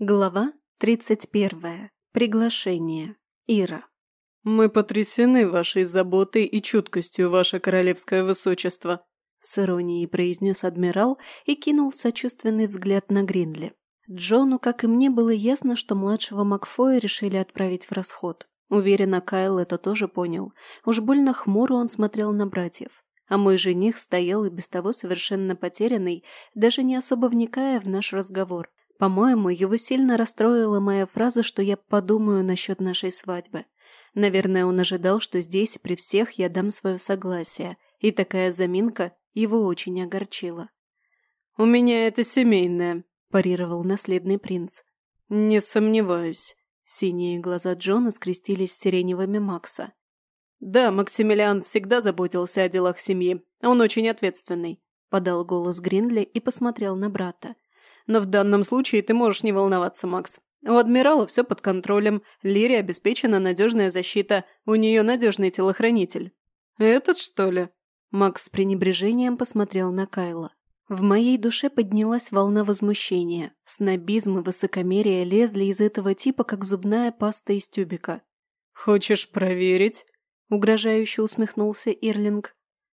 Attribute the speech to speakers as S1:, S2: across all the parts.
S1: Глава 31. Приглашение. Ира.
S2: «Мы потрясены вашей заботой и чуткостью, ваше королевское высочество»,
S1: с иронией произнес адмирал и кинул сочувственный взгляд на Гринли. Джону, как и мне, было ясно, что младшего Макфоя решили отправить в расход. Уверена, Кайл это тоже понял. Уж больно хмуро он смотрел на братьев. А мой жених стоял и без того совершенно потерянный, даже не особо вникая в наш разговор. По-моему, его сильно расстроила моя фраза, что я подумаю насчет нашей свадьбы. Наверное, он ожидал, что здесь при всех я дам свое согласие, и такая заминка его очень огорчила.
S2: «У меня это семейное», – парировал наследный принц.
S1: «Не сомневаюсь». Синие глаза Джона скрестились с сиреневыми Макса.
S2: «Да, Максимилиан всегда заботился о делах семьи. Он очень ответственный», – подал голос Гринли и посмотрел на брата. Но в данном случае ты можешь не волноваться, Макс. У адмирала все под контролем, Лире обеспечена надежная защита, у нее надежный телохранитель. Этот, что ли?
S1: Макс с пренебрежением посмотрел на Кайла. В моей душе поднялась волна возмущения. Снобизм и высокомерие лезли из этого типа, как зубная паста из тюбика.
S2: «Хочешь проверить?» – угрожающе усмехнулся Ирлинг.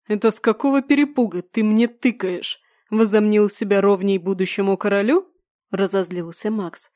S2: «Это с какого перепуга ты мне тыкаешь? Возомнил себя ровней будущему королю?» – разозлился Макс.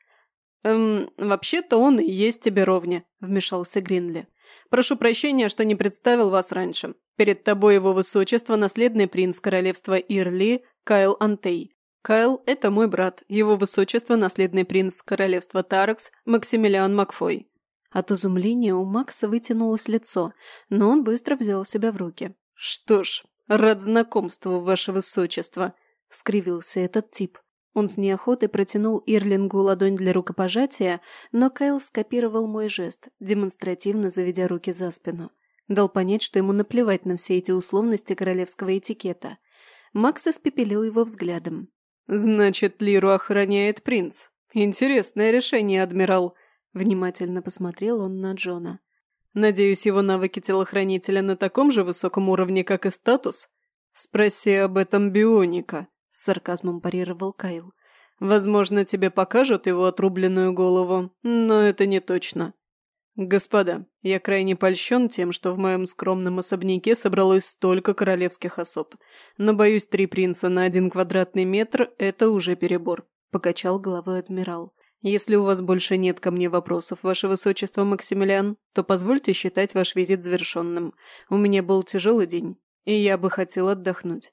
S2: «Эм, вообще-то он и есть тебе ровня», – вмешался Гринли. «Прошу прощения, что не представил вас раньше. Перед тобой его высочество, наследный принц королевства Ирли, Кайл Антей. Кайл – это мой брат, его высочество, наследный принц королевства Таракс, Максимилиан Макфой».
S1: От изумления у Макса вытянулось лицо, но он быстро взял себя в руки.
S2: «Что ж, рад знакомству, ваше высочество», – скривился этот тип.
S1: Он с неохотой протянул Ирлингу ладонь для рукопожатия, но Кайл скопировал мой жест, демонстративно заведя руки за спину. Дал понять, что ему наплевать на все эти условности королевского этикета. Макс испепелил его взглядом.
S2: «Значит, Лиру охраняет принц. Интересное решение, адмирал». Внимательно посмотрел он на Джона. «Надеюсь, его навыки телохранителя на таком же высоком уровне, как и статус? Спроси об этом Бионика». – с сарказмом парировал Кайл. «Возможно, тебе покажут его отрубленную голову, но это не точно. Господа, я крайне польщен тем, что в моем скромном особняке собралось столько королевских особ. Но, боюсь, три принца на один квадратный метр – это уже перебор», – покачал головой адмирал. «Если у вас больше нет ко мне вопросов, ваше высочество Максимилиан, то позвольте считать ваш визит завершенным. У меня был тяжелый день, и я бы хотел отдохнуть.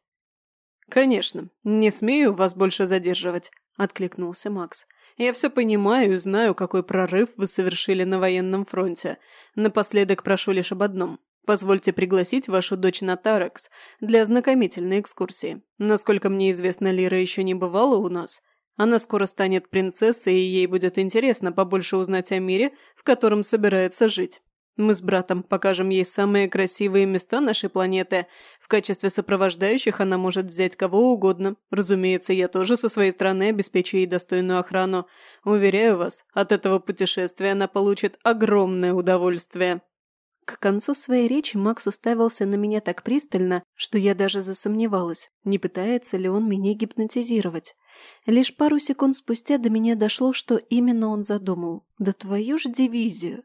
S2: «Конечно, не смею вас больше задерживать», – откликнулся Макс. «Я все понимаю и знаю, какой прорыв вы совершили на военном фронте. Напоследок прошу лишь об одном. Позвольте пригласить вашу дочь на Тарекс для ознакомительной экскурсии. Насколько мне известно, Лира еще не бывала у нас. Она скоро станет принцессой, и ей будет интересно побольше узнать о мире, в котором собирается жить. Мы с братом покажем ей самые красивые места нашей планеты. В качестве сопровождающих она может взять кого угодно. Разумеется, я тоже со своей стороны обеспечу ей достойную охрану. Уверяю вас, от этого путешествия она получит огромное удовольствие».
S1: К концу своей речи Макс уставился на меня так пристально, что я даже засомневалась, не пытается ли он меня гипнотизировать. Лишь пару секунд спустя до меня дошло, что именно он задумал. Да твою ж дивизию!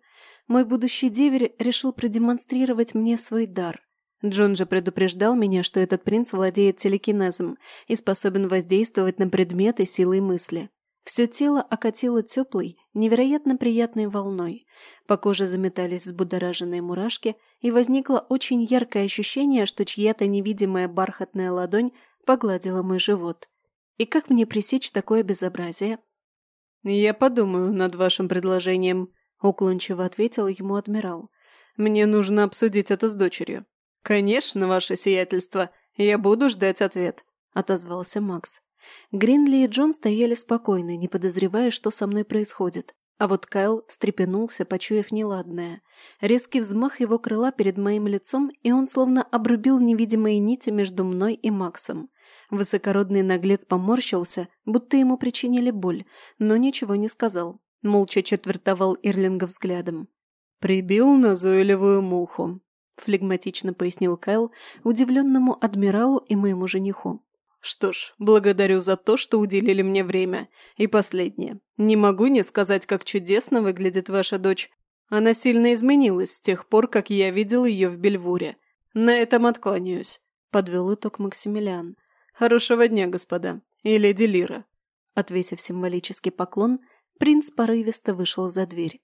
S1: Мой будущий деверь решил продемонстрировать мне свой дар. Джон же предупреждал меня, что этот принц владеет телекинезом и способен воздействовать на предметы силой мысли. Все тело окатило теплой, невероятно приятной волной. По коже заметались взбудораженные мурашки, и возникло очень яркое ощущение, что чья-то невидимая бархатная ладонь погладила мой живот. И как мне пресечь такое безобразие?
S2: «Я подумаю над вашим предложением», Уклончиво ответил ему адмирал. «Мне нужно обсудить это с дочерью». «Конечно, ваше сиятельство. Я буду ждать ответ», – отозвался Макс.
S1: Гринли и Джон стояли спокойно, не подозревая, что со мной происходит. А вот Кайл встрепенулся, почуяв неладное. Резкий взмах его крыла перед моим лицом, и он словно обрубил невидимые нити между мной и Максом. Высокородный наглец поморщился, будто ему причинили боль, но ничего не сказал. Молча четвертовал Ирлинга взглядом.
S2: «Прибил назойливую муху», – флегматично пояснил Кайл удивленному адмиралу и моему жениху. Что ж, благодарю за то, что уделили мне время. И последнее. Не могу не сказать, как чудесно выглядит ваша дочь. Она сильно изменилась с тех пор, как я видел ее в Бельвуре. На этом откланяюсь», – подвел итог Максимилиан. «Хорошего дня, господа. И леди Лира». Отвесив символический поклон, принц порывисто вышел за дверь.